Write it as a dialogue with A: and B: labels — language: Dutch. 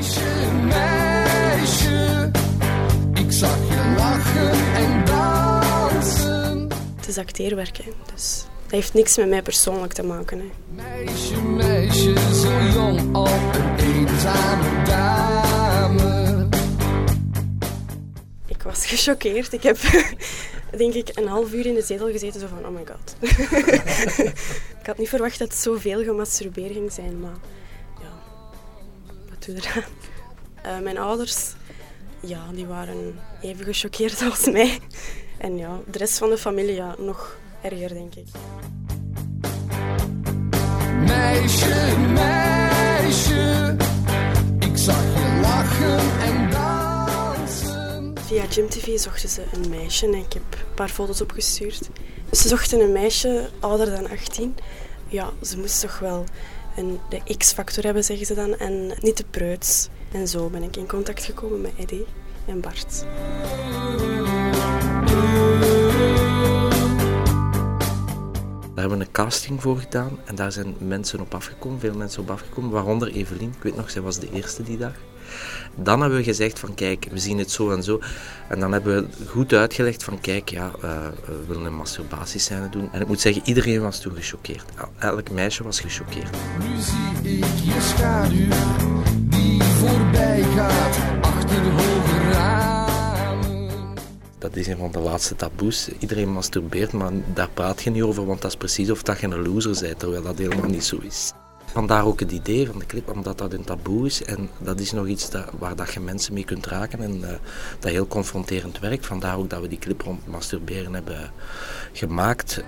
A: Meisje, meisje, ik zag je lachen en dansen.
B: Het is acteerwerk, hè. dus dat heeft niks met mij persoonlijk te maken. Hè.
A: Meisje, meisje, zo jong al een eenzame dame.
B: Ik was gechoqueerd. Ik heb, denk ik, een half uur in de zetel gezeten, zo van, oh my god. ik had niet verwacht dat het zoveel gemasturbeerd ging zijn, maar ja, Eh, mijn ouders, ja, die waren even gechoqueerd als mij. En ja, de rest van de familie, ja, nog erger, denk ik.
A: Meisje, meisje, ik zag je lachen en dansen.
B: Via GymTV zochten ze een meisje en ik heb een paar foto's opgestuurd. Ze zochten een meisje ouder dan 18. Ja, ze moest toch wel een, de X-factor hebben, zeggen ze dan, en niet te preuts. En zo ben ik in contact gekomen met Eddie en Bart.
C: Daar hebben we een casting voor gedaan en daar zijn mensen op afgekomen, veel mensen op afgekomen, waaronder Evelien. Ik weet nog, zij was de eerste die dag. Dan hebben we gezegd van kijk, we zien het zo en zo. En dan hebben we goed uitgelegd van kijk, ja, eh, we willen een masturbatiescène doen. En ik moet zeggen, iedereen was toen gechoqueerd. Elk meisje was gechoqueerd.
A: Nu zie ik je schaduw
C: Dat is een van de laatste taboes. Iedereen masturbeert, maar daar praat je niet over, want dat is precies of dat je een loser bent, terwijl dat helemaal niet zo is. Vandaar ook het idee van de clip, omdat dat een taboe is en dat is nog iets dat, waar dat je mensen mee kunt raken en eh, dat heel confronterend werkt. Vandaar ook dat we die clip rond masturberen hebben gemaakt.